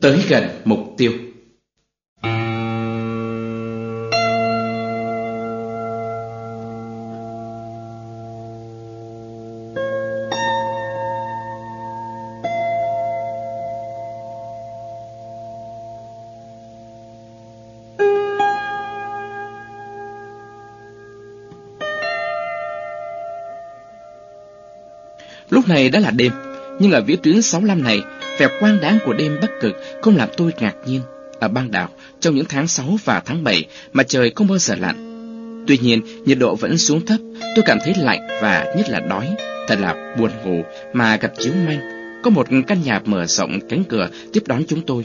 Tới gần mục tiêu. Lúc này đã là đêm, nhưng ở vía tuyến 65 này, vẻ quang đáng của đêm Bắc Cực không làm tôi ngạc nhiên. Ở băng đảo, trong những tháng 6 và tháng 7, mà trời không bao giờ lạnh. Tuy nhiên, nhiệt độ vẫn xuống thấp, tôi cảm thấy lạnh và nhất là đói. Thật là buồn ngủ mà gặp chiếu manh. Có một căn nhà mở rộng cánh cửa tiếp đón chúng tôi.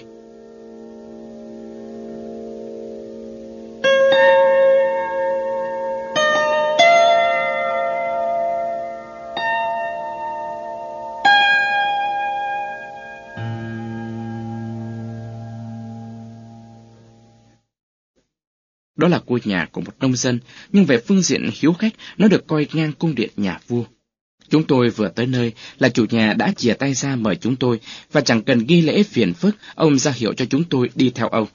Đó là ngôi nhà của một nông dân, nhưng về phương diện hiếu khách, nó được coi ngang cung điện nhà vua. Chúng tôi vừa tới nơi là chủ nhà đã chìa tay ra mời chúng tôi, và chẳng cần ghi lễ phiền phức, ông ra hiệu cho chúng tôi đi theo ông.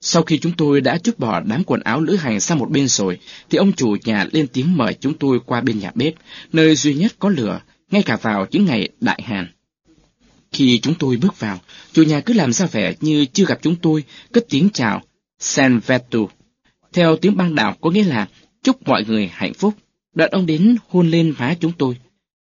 Sau khi chúng tôi đã chút bỏ đám quần áo lữ hành sang một bên rồi, thì ông chủ nhà lên tiếng mời chúng tôi qua bên nhà bếp, nơi duy nhất có lửa, ngay cả vào những ngày đại hàn. Khi chúng tôi bước vào, chủ nhà cứ làm ra vẻ như chưa gặp chúng tôi, cất tiếng chào, San Vetu. Theo tiếng băng đảo có nghĩa là chúc mọi người hạnh phúc. Đoạn ông đến hôn lên má chúng tôi.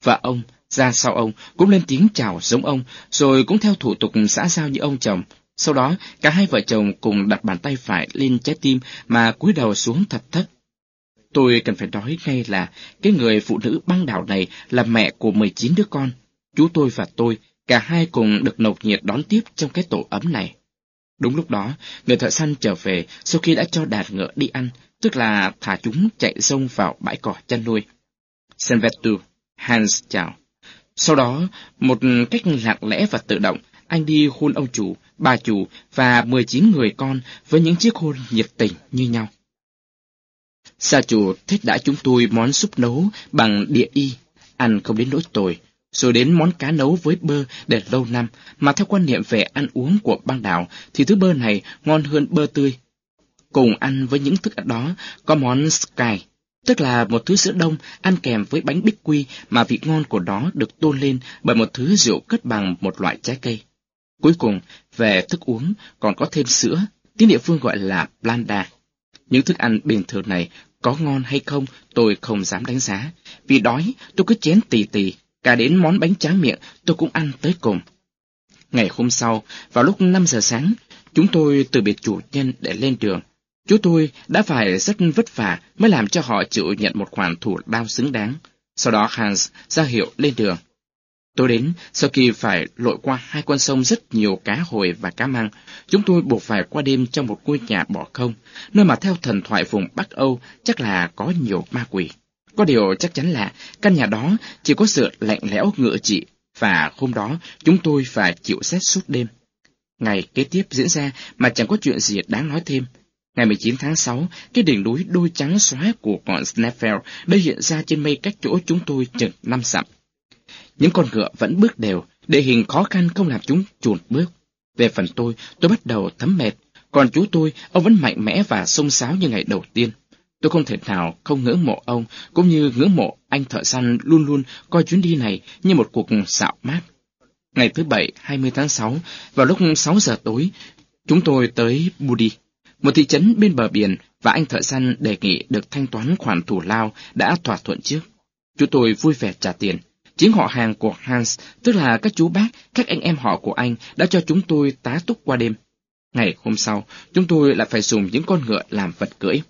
Và ông, ra sau ông, cũng lên tiếng chào giống ông, rồi cũng theo thủ tục xã giao như ông chồng. Sau đó, cả hai vợ chồng cùng đặt bàn tay phải lên trái tim mà cúi đầu xuống thật thấp. Tôi cần phải nói ngay là cái người phụ nữ băng đảo này là mẹ của 19 đứa con. Chú tôi và tôi, cả hai cùng được nồng nhiệt đón tiếp trong cái tổ ấm này. Đúng lúc đó, người thợ săn trở về sau khi đã cho đàn ngựa đi ăn, tức là thả chúng chạy rông vào bãi cỏ chăn nuôi. Senvetu, Hans chào. Sau đó, một cách lặng lẽ và tự động, anh đi hôn ông chủ, bà chủ và 19 người con với những chiếc hôn nhiệt tình như nhau. Gia chủ thích đã chúng tôi món súp nấu bằng địa y, ăn không đến nỗi tồi, rồi đến món cá nấu với bơ để lâu năm, mà theo quan niệm về ăn uống của băng đảo thì thứ bơ này ngon hơn bơ tươi. Cùng ăn với những thức ăn đó có món sky, tức là một thứ sữa đông ăn kèm với bánh bích quy mà vị ngon của nó được tôn lên bởi một thứ rượu cất bằng một loại trái cây. Cuối cùng, về thức uống còn có thêm sữa, tiếng địa phương gọi là blanda. Những thức ăn bình thường này có ngon hay không tôi không dám đánh giá, vì đói tôi cứ chén tì tì, cả đến món bánh tráng miệng tôi cũng ăn tới cùng. Ngày hôm sau, vào lúc 5 giờ sáng, chúng tôi từ biệt chủ nhân để lên đường. Chú tôi đã phải rất vất vả mới làm cho họ chịu nhận một khoản thủ lao xứng đáng. Sau đó Hans ra hiệu lên đường. Tôi đến, sau khi phải lội qua hai con sông rất nhiều cá hồi và cá măng, chúng tôi buộc phải qua đêm trong một ngôi nhà bỏ không, nơi mà theo thần thoại vùng Bắc Âu chắc là có nhiều ma quỷ. Có điều chắc chắn là căn nhà đó chỉ có sự lạnh lẽo ngựa trị, và hôm đó chúng tôi phải chịu xét suốt đêm. Ngày kế tiếp diễn ra mà chẳng có chuyện gì đáng nói thêm. Ngày 19 tháng 6, cái đỉnh núi đôi trắng xóa của ngọn Sneffel đã hiện ra trên mây cách chỗ chúng tôi chừng năm dặm. Những con ngựa vẫn bước đều, địa hình khó khăn không làm chúng chuồn bước. Về phần tôi, tôi bắt đầu thấm mệt, còn chú tôi, ông vẫn mạnh mẽ và sông sáo như ngày đầu tiên. Tôi không thể nào không ngưỡng mộ ông, cũng như ngưỡng mộ anh thợ săn luôn luôn coi chuyến đi này như một cuộc dạo mát. Ngày thứ Bảy, 20 tháng 6, vào lúc 6 giờ tối, chúng tôi tới Budi, một thị trấn bên bờ biển, và anh thợ săn đề nghị được thanh toán khoản thủ lao đã thỏa thuận trước. Chúng tôi vui vẻ trả tiền. Chính họ hàng của Hans, tức là các chú bác, các anh em họ của anh, đã cho chúng tôi tá túc qua đêm. Ngày hôm sau, chúng tôi lại phải dùng những con ngựa làm vật cưỡi.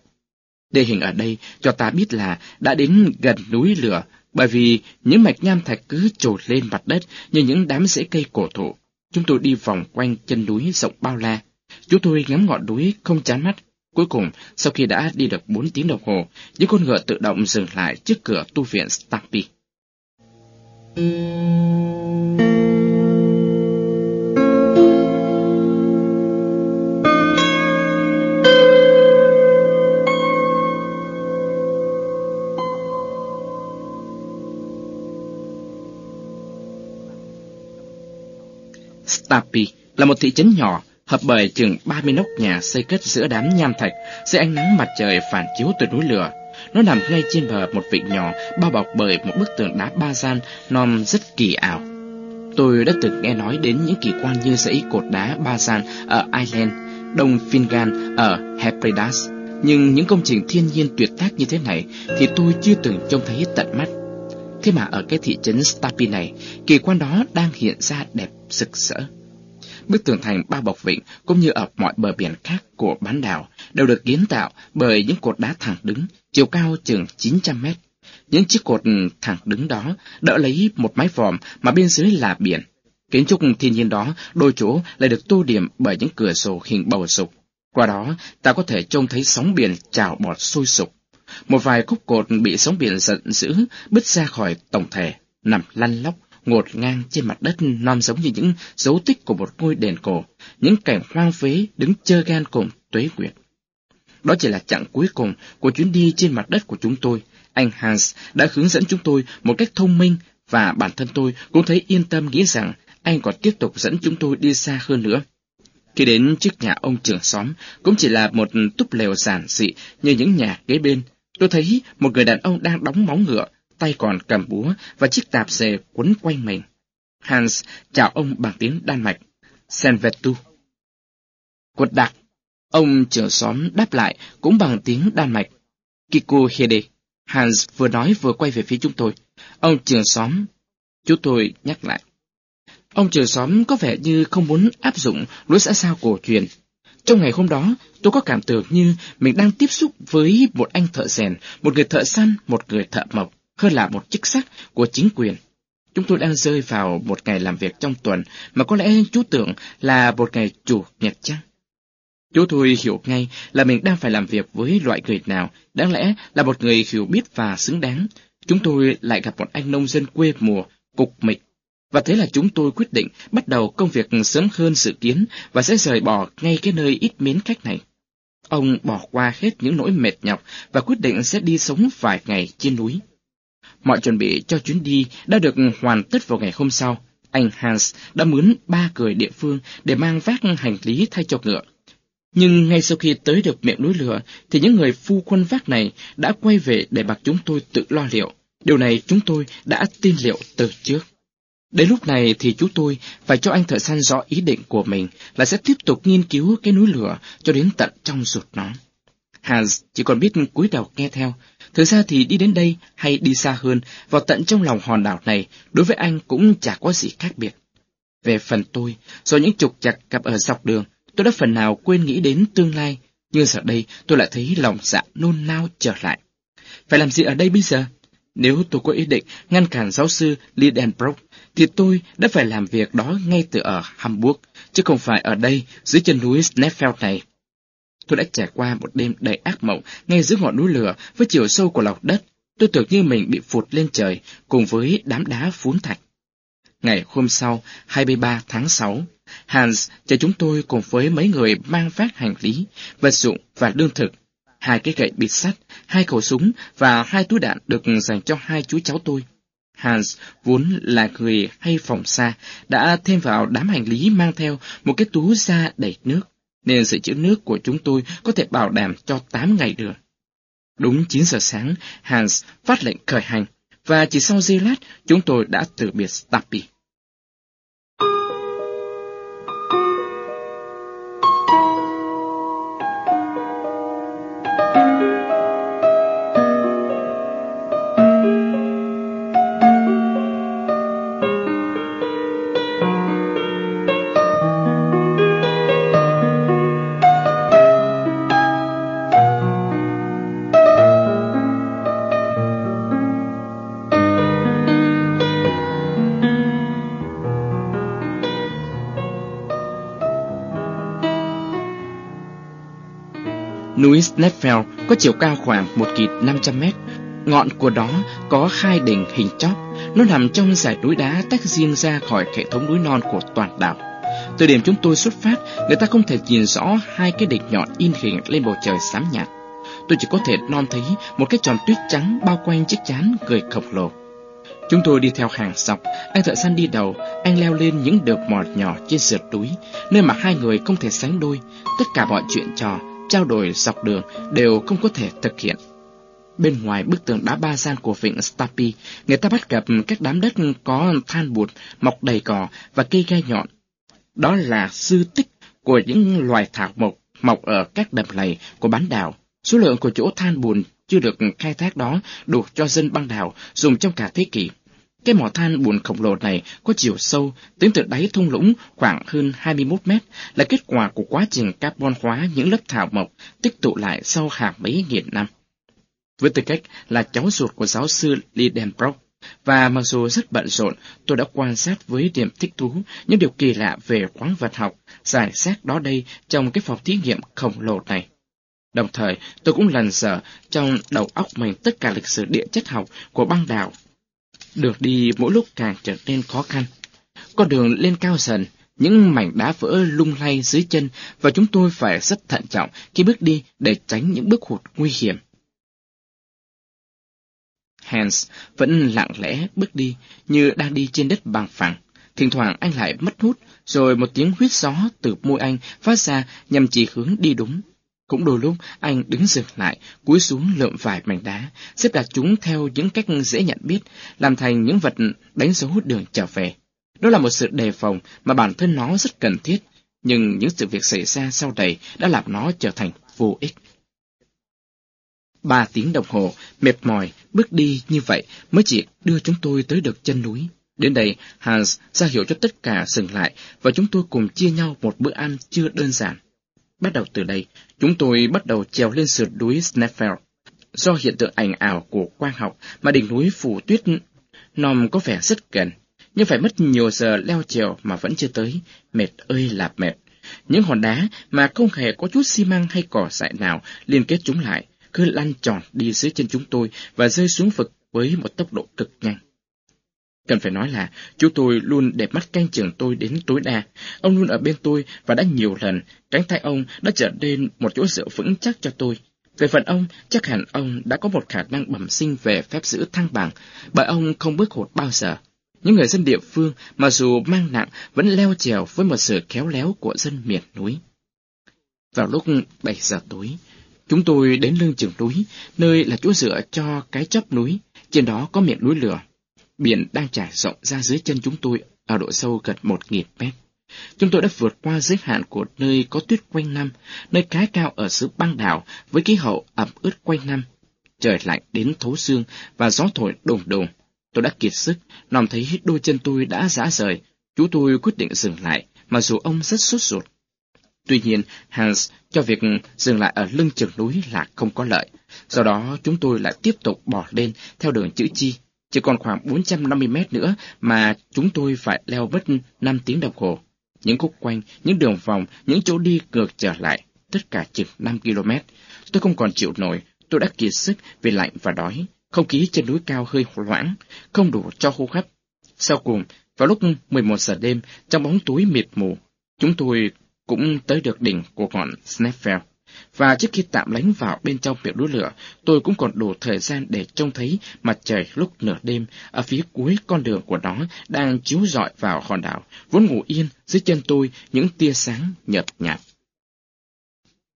Địa hình ở đây cho ta biết là đã đến gần núi lửa, bởi vì những mạch nham thạch cứ trồi lên mặt đất như những đám rễ cây cổ thụ. Chúng tôi đi vòng quanh chân núi rộng bao la. Chúng tôi ngắm ngọn núi không chán mắt. Cuối cùng, sau khi đã đi được bốn tiếng đồng hồ, những con ngựa tự động dừng lại trước cửa tu viện Stampy. Stapi, là một thị trấn nhỏ, hợp bởi chừng 30 nóc nhà xây cất giữa đám nham thạch, dưới ánh nắng mặt trời phản chiếu từ núi lửa. Nó nằm ngay trên bờ một vịnh nhỏ, bao bọc bởi một bức tường đá ba gian, non rất kỳ ảo. Tôi đã từng nghe nói đến những kỳ quan như dãy cột đá ba gian ở Ireland, Đông Fingal ở Hebrides, nhưng những công trình thiên nhiên tuyệt tác như thế này thì tôi chưa từng trông thấy tận mắt. Thế mà ở cái thị trấn Stapi này, kỳ quan đó đang hiện ra đẹp rực rỡ. Bức tường thành bao bọc vịnh cũng như ở mọi bờ biển khác của bán đảo đều được kiến tạo bởi những cột đá thẳng đứng, chiều cao chừng 900 mét. Những chiếc cột thẳng đứng đó đỡ lấy một mái vòm mà bên dưới là biển. Kiến trúc thiên nhiên đó đôi chỗ lại được tô điểm bởi những cửa sổ hình bầu sục. Qua đó, ta có thể trông thấy sóng biển trào bọt sôi sục. Một vài khúc cột bị sóng biển giận dữ bứt ra khỏi tổng thể, nằm lăn lóc, ngột ngang trên mặt đất non giống như những dấu tích của một ngôi đền cổ, những cảnh hoang phế đứng chơ gan cùng tuế nguyệt. Đó chỉ là chặng cuối cùng của chuyến đi trên mặt đất của chúng tôi. Anh Hans đã hướng dẫn chúng tôi một cách thông minh và bản thân tôi cũng thấy yên tâm nghĩ rằng anh còn tiếp tục dẫn chúng tôi đi xa hơn nữa. Khi đến trước nhà ông trưởng xóm, cũng chỉ là một túp lều giản dị như những nhà kế bên, tôi thấy một người đàn ông đang đóng móng ngựa, tay còn cầm búa và chiếc tạp dề quấn quanh mình. Hans chào ông bằng tiếng Đan Mạch, Senvetu. Quật đặc, ông trưởng xóm đáp lại cũng bằng tiếng Đan Mạch, Kiku Hede. Hans vừa nói vừa quay về phía chúng tôi. Ông trưởng xóm, chúng tôi nhắc lại. Ông trưởng xóm có vẻ như không muốn áp dụng lối xã sao cổ truyền. Trong ngày hôm đó, tôi có cảm tưởng như mình đang tiếp xúc với một anh thợ rèn, một người thợ săn, một người thợ mộc, hơn là một chức sắc của chính quyền. Chúng tôi đang rơi vào một ngày làm việc trong tuần mà có lẽ chú tưởng là một ngày chủ nhật chăng? Chú tôi hiểu ngay là mình đang phải làm việc với loại người nào, đáng lẽ là một người hiểu biết và xứng đáng. Chúng tôi lại gặp một anh nông dân quê mùa, cục mịch, và thế là chúng tôi quyết định bắt đầu công việc sớm hơn dự kiến và sẽ rời bỏ ngay cái nơi ít mến khách này. Ông bỏ qua hết những nỗi mệt nhọc và quyết định sẽ đi sống vài ngày trên núi. Mọi chuẩn bị cho chuyến đi đã được hoàn tất vào ngày hôm sau. Anh Hans đã mướn ba người địa phương để mang vác hành lý thay cho ngựa. Nhưng ngay sau khi tới được miệng núi lửa, thì những người phu quân vác này đã quay về để bạc chúng tôi tự lo liệu. Điều này chúng tôi đã tin liệu từ trước. Đến lúc này thì chú tôi phải cho anh thợ săn rõ ý định của mình là sẽ tiếp tục nghiên cứu cái núi lửa cho đến tận trong ruột nó. Hans chỉ còn biết cúi đầu nghe theo. Thực ra thì đi đến đây hay đi xa hơn, vào tận trong lòng hòn đảo này, đối với anh cũng chả có gì khác biệt. Về phần tôi, do những trục chặt gặp ở dọc đường, tôi đã phần nào quên nghĩ đến tương lai, nhưng giờ đây tôi lại thấy lòng dạ nôn nao trở lại. Phải làm gì ở đây bây giờ? Nếu tôi có ý định ngăn cản giáo sư Lidenbrock, thì tôi đã phải làm việc đó ngay từ ở Hamburg, chứ không phải ở đây, dưới chân núi Sneffeld này. Tôi đã trải qua một đêm đầy ác mộng ngay dưới ngọn núi lửa với chiều sâu của lòng đất. Tôi tưởng như mình bị phụt lên trời cùng với đám đá phún thạch. Ngày hôm sau, 23 tháng 6, Hans cho chúng tôi cùng với mấy người mang phát hành lý, vật dụng và lương thực, hai cái gậy bịt sắt, hai khẩu súng và hai túi đạn được dành cho hai chú cháu tôi. Hans vốn là người hay phòng xa, đã thêm vào đám hành lý mang theo một cái túi da đầy nước, nên sự chữ nước của chúng tôi có thể bảo đảm cho 8 ngày được. Đúng 9 giờ sáng, Hans phát lệnh khởi hành, và chỉ sau giây lát, chúng tôi đã từ biệt Stapi. Núi Sneffel có chiều cao khoảng 1.500 mét. Ngọn của nó có hai đỉnh hình chóp. Nó nằm trong dải núi đá tách riêng ra khỏi hệ thống núi non của toàn đảo. Từ điểm chúng tôi xuất phát, người ta không thể nhìn rõ hai cái đỉnh nhọn in hình lên bầu trời xám nhạt. Tôi chỉ có thể non thấy một cái tròn tuyết trắng bao quanh chiếc chán người khổng lồ. Chúng tôi đi theo hàng dọc, anh thợ săn đi đầu, anh leo lên những đợt mòn nhỏ trên sườn núi, nơi mà hai người không thể sánh đôi. Tất cả mọi chuyện trò, trao đổi dọc đường đều không có thể thực hiện. Bên ngoài bức tường đá ba gian của vịnh Stapi, người ta bắt gặp các đám đất có than bụt, mọc đầy cỏ và cây gai nhọn. Đó là sư tích của những loài thảo mộc mọc ở các đầm lầy của bán đảo. Số lượng của chỗ than bùn chưa được khai thác đó đủ cho dân băng đảo dùng trong cả thế kỷ. Cái mỏ than bùn khổng lồ này có chiều sâu, tính từ đáy thung lũng khoảng hơn 21 mét, là kết quả của quá trình carbon hóa những lớp thảo mộc tích tụ lại sau hàng mấy nghìn năm. Với tư cách là cháu ruột của giáo sư Lidenbrock, và mặc dù rất bận rộn, tôi đã quan sát với niềm thích thú những điều kỳ lạ về khoáng vật học, giải sát đó đây trong cái phòng thí nghiệm khổng lồ này. Đồng thời, tôi cũng lần dở trong đầu óc mình tất cả lịch sử địa chất học của băng đảo. Đường đi mỗi lúc càng trở nên khó khăn. Con đường lên cao dần, những mảnh đá vỡ lung lay dưới chân và chúng tôi phải rất thận trọng khi bước đi để tránh những bước hụt nguy hiểm. Hans vẫn lặng lẽ bước đi như đang đi trên đất bằng phẳng. Thỉnh thoảng anh lại mất hút, rồi một tiếng huyết gió từ môi anh phát ra nhằm chỉ hướng đi đúng. Cũng đôi lúc anh đứng dừng lại, cúi xuống lượm vài mảnh đá, xếp đặt chúng theo những cách dễ nhận biết, làm thành những vật đánh dấu đường trở về. Đó là một sự đề phòng mà bản thân nó rất cần thiết, nhưng những sự việc xảy ra sau đây đã làm nó trở thành vô ích. Ba tiếng đồng hồ, mệt mỏi, bước đi như vậy mới chỉ đưa chúng tôi tới được chân núi. Đến đây, Hans ra hiệu cho tất cả dừng lại và chúng tôi cùng chia nhau một bữa ăn chưa đơn giản. Bắt đầu từ đây, chúng tôi bắt đầu trèo lên sườn núi Sneffel. Do hiện tượng ảnh ảo của quang học mà đỉnh núi phủ tuyết nòm có vẻ rất gần, nhưng phải mất nhiều giờ leo trèo mà vẫn chưa tới, mệt ơi là mệt. Những hòn đá mà không hề có chút xi măng hay cỏ dại nào liên kết chúng lại, cứ lăn tròn đi dưới chân chúng tôi và rơi xuống vực với một tốc độ cực nhanh. Cần phải nói là, chú tôi luôn đẹp mắt canh chừng tôi đến tối đa. Ông luôn ở bên tôi và đã nhiều lần, cánh tay ông đã trở nên một chỗ dựa vững chắc cho tôi. Về phần ông, chắc hẳn ông đã có một khả năng bẩm sinh về phép giữ thăng bằng, bởi ông không bước hụt bao giờ. Những người dân địa phương, mặc dù mang nặng, vẫn leo trèo với một sự khéo léo của dân miền núi. Vào lúc 7 giờ tối, chúng tôi đến lưng chừng núi, nơi là chỗ dựa cho cái chóp núi, trên đó có miệng núi lửa. Biển đang trải rộng ra dưới chân chúng tôi ở độ sâu gần một nghìn mét. Chúng tôi đã vượt qua giới hạn của nơi có tuyết quanh năm, nơi khá cao ở xứ băng đảo với khí hậu ẩm ướt quanh năm. Trời lạnh đến thấu xương và gió thổi đùng đùng. Tôi đã kiệt sức, nòm thấy đôi chân tôi đã rã rời. Chú tôi quyết định dừng lại, mặc dù ông rất sốt ruột. Tuy nhiên, Hans cho việc dừng lại ở lưng chừng núi là không có lợi. Do đó, chúng tôi lại tiếp tục bỏ lên theo đường chữ chi chỉ còn khoảng 450 mét nữa mà chúng tôi phải leo mất 5 tiếng đồng hồ. Những khúc quanh, những đường vòng, những chỗ đi ngược trở lại, tất cả chừng 5 km. Tôi không còn chịu nổi, tôi đã kiệt sức vì lạnh và đói. Không khí trên núi cao hơi loãng, không đủ cho hô hấp. Sau cùng, vào lúc 11 giờ đêm, trong bóng tối mịt mù, chúng tôi cũng tới được đỉnh của ngọn Sneffel và trước khi tạm lánh vào bên trong miệng núi lửa, tôi cũng còn đủ thời gian để trông thấy mặt trời lúc nửa đêm ở phía cuối con đường của nó đang chiếu rọi vào hòn đảo, vốn ngủ yên dưới chân tôi những tia sáng nhợt nhạt.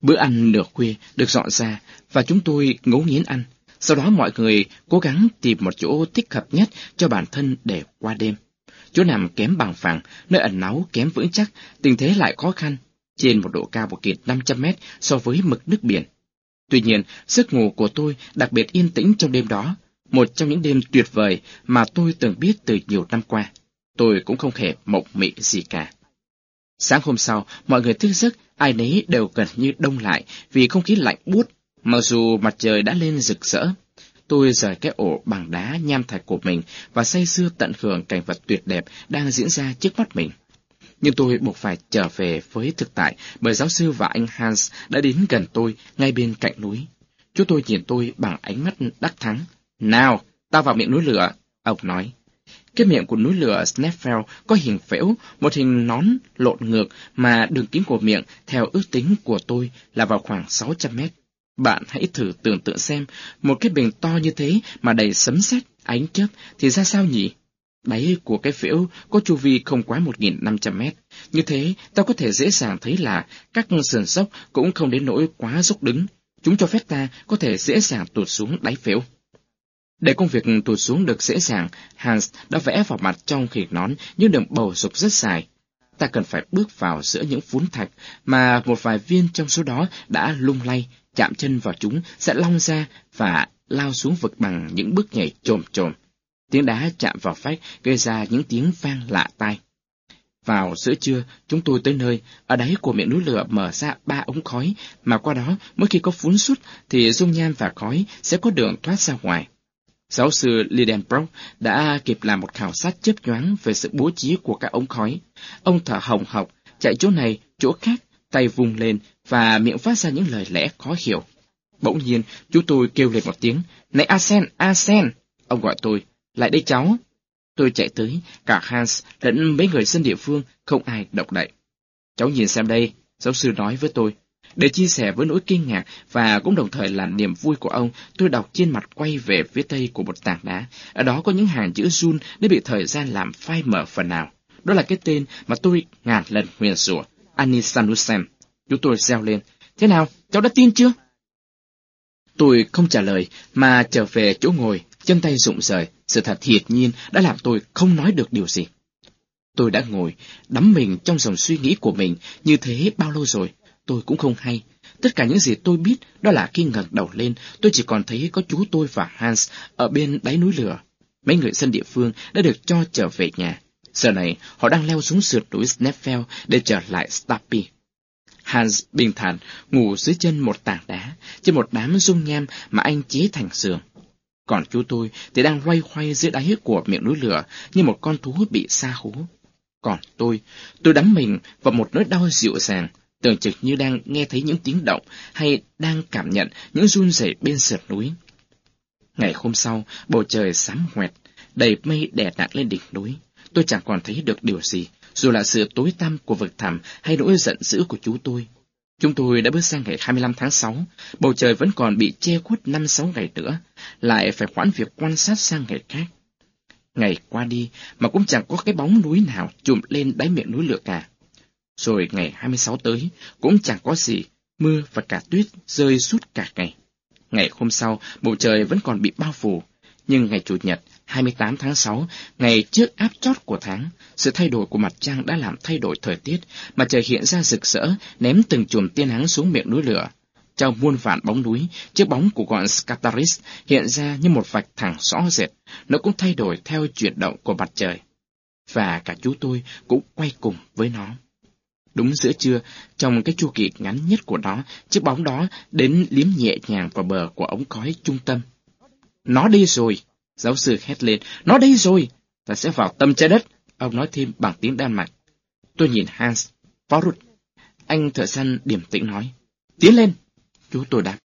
Bữa ăn nửa khuya được dọn ra và chúng tôi ngấu nghiến ăn. Sau đó mọi người cố gắng tìm một chỗ thích hợp nhất cho bản thân để qua đêm. Chỗ nằm kém bằng phẳng, nơi ẩn náu kém vững chắc, tình thế lại khó khăn, trên một độ cao 1.500 mét so với mực nước biển. Tuy nhiên, giấc ngủ của tôi đặc biệt yên tĩnh trong đêm đó, một trong những đêm tuyệt vời mà tôi từng biết từ nhiều năm qua. Tôi cũng không hề mộng mị gì cả. Sáng hôm sau, mọi người thức giấc, ai nấy đều gần như đông lại vì không khí lạnh buốt, mặc dù mặt trời đã lên rực rỡ. Tôi rời cái ổ bằng đá nham thạch của mình và say sưa tận hưởng cảnh vật tuyệt đẹp đang diễn ra trước mắt mình nhưng tôi buộc phải trở về với thực tại bởi giáo sư và anh Hans đã đến gần tôi ngay bên cạnh núi. Chú tôi nhìn tôi bằng ánh mắt đắc thắng. Nào, ta vào miệng núi lửa, ông nói. Cái miệng của núi lửa Sneffel có hình phễu, một hình nón lộn ngược mà đường kính của miệng theo ước tính của tôi là vào khoảng 600 mét. Bạn hãy thử tưởng tượng xem, một cái bình to như thế mà đầy sấm sét Ánh chớp thì ra sao nhỉ? Đáy của cái phễu có chu vi không quá 1.500 mét. Như thế, ta có thể dễ dàng thấy là các sườn dốc cũng không đến nỗi quá dốc đứng. Chúng cho phép ta có thể dễ dàng tụt xuống đáy phễu. Để công việc tụt xuống được dễ dàng, Hans đã vẽ vào mặt trong khỉ nón những đường bầu dục rất dài. Ta cần phải bước vào giữa những phún thạch mà một vài viên trong số đó đã lung lay, chạm chân vào chúng sẽ long ra và lao xuống vực bằng những bước nhảy trồm trồm. Tiếng đá chạm vào vách gây ra những tiếng vang lạ tai. Vào giữa trưa, chúng tôi tới nơi, ở đáy của miệng núi lửa mở ra ba ống khói, mà qua đó, mỗi khi có phun sút thì dung nham và khói sẽ có đường thoát ra ngoài. Giáo sư Lidenbrock đã kịp làm một khảo sát chớp nhoáng về sự bố trí của các ống khói. Ông thở hồng hộc, chạy chỗ này, chỗ khác, tay vùng lên và miệng phát ra những lời lẽ khó hiểu. Bỗng nhiên, chúng tôi kêu lên một tiếng, Này Asen, Asen! Ông gọi tôi, lại đây cháu. Tôi chạy tới, cả Hans lẫn mấy người dân địa phương, không ai động đậy. Cháu nhìn xem đây, giáo sư nói với tôi. Để chia sẻ với nỗi kinh ngạc và cũng đồng thời là niềm vui của ông, tôi đọc trên mặt quay về phía tây của một tảng đá. Ở đó có những hàng chữ run đã bị thời gian làm phai mở phần nào. Đó là cái tên mà tôi ngàn lần huyền rủa, Anisanusen. Chúng tôi reo lên. Thế nào, cháu đã tin chưa? Tôi không trả lời, mà trở về chỗ ngồi, chân tay rụng rời, sự thật hiệt nhiên đã làm tôi không nói được điều gì. Tôi đã ngồi, đắm mình trong dòng suy nghĩ của mình như thế bao lâu rồi, tôi cũng không hay. Tất cả những gì tôi biết đó là khi ngẩng đầu lên, tôi chỉ còn thấy có chú tôi và Hans ở bên đáy núi lửa. Mấy người dân địa phương đã được cho trở về nhà. Giờ này, họ đang leo xuống sườn núi Sneffel để trở lại Stapi. Hans bình thản ngủ dưới chân một tảng đá, trên một đám dung nham mà anh chế thành giường. Còn chú tôi thì đang loay hoay dưới đáy của miệng núi lửa như một con thú bị xa hú. Còn tôi, tôi đắm mình vào một nỗi đau dịu dàng, tưởng chừng như đang nghe thấy những tiếng động hay đang cảm nhận những run rẩy bên sườn núi. Ngày hôm sau, bầu trời sám hoẹt, đầy mây đè nặng lên đỉnh núi. Tôi chẳng còn thấy được điều gì, dù là sự tối tăm của vực thẳm hay nỗi giận dữ của chú tôi. Chúng tôi đã bước sang ngày 25 tháng 6, bầu trời vẫn còn bị che khuất 5-6 ngày nữa, lại phải khoản việc quan sát sang ngày khác. Ngày qua đi mà cũng chẳng có cái bóng núi nào trùm lên đáy miệng núi lửa cả. Rồi ngày 26 tới, cũng chẳng có gì, mưa và cả tuyết rơi suốt cả ngày. Ngày hôm sau, bầu trời vẫn còn bị bao phủ, nhưng ngày Chủ nhật, 28 tháng 6, ngày trước áp chót của tháng, sự thay đổi của mặt trăng đã làm thay đổi thời tiết, mà trời hiện ra rực rỡ, ném từng chùm tiên nắng xuống miệng núi lửa. Trong muôn vạn bóng núi, chiếc bóng của ngọn Scataris hiện ra như một vạch thẳng rõ rệt, nó cũng thay đổi theo chuyển động của mặt trời. Và cả chú tôi cũng quay cùng với nó. Đúng giữa trưa, trong cái chu kỳ ngắn nhất của nó, chiếc bóng đó đến liếm nhẹ nhàng vào bờ của ống khói trung tâm. Nó đi rồi! Giáo sư hét lên, nó đây rồi! Ta sẽ vào tâm trái đất! Ông nói thêm bằng tiếng Đan Mạch. Tôi nhìn Hans, Forrut. Anh thợ săn điềm tĩnh nói, tiến lên! Chú tôi đáp.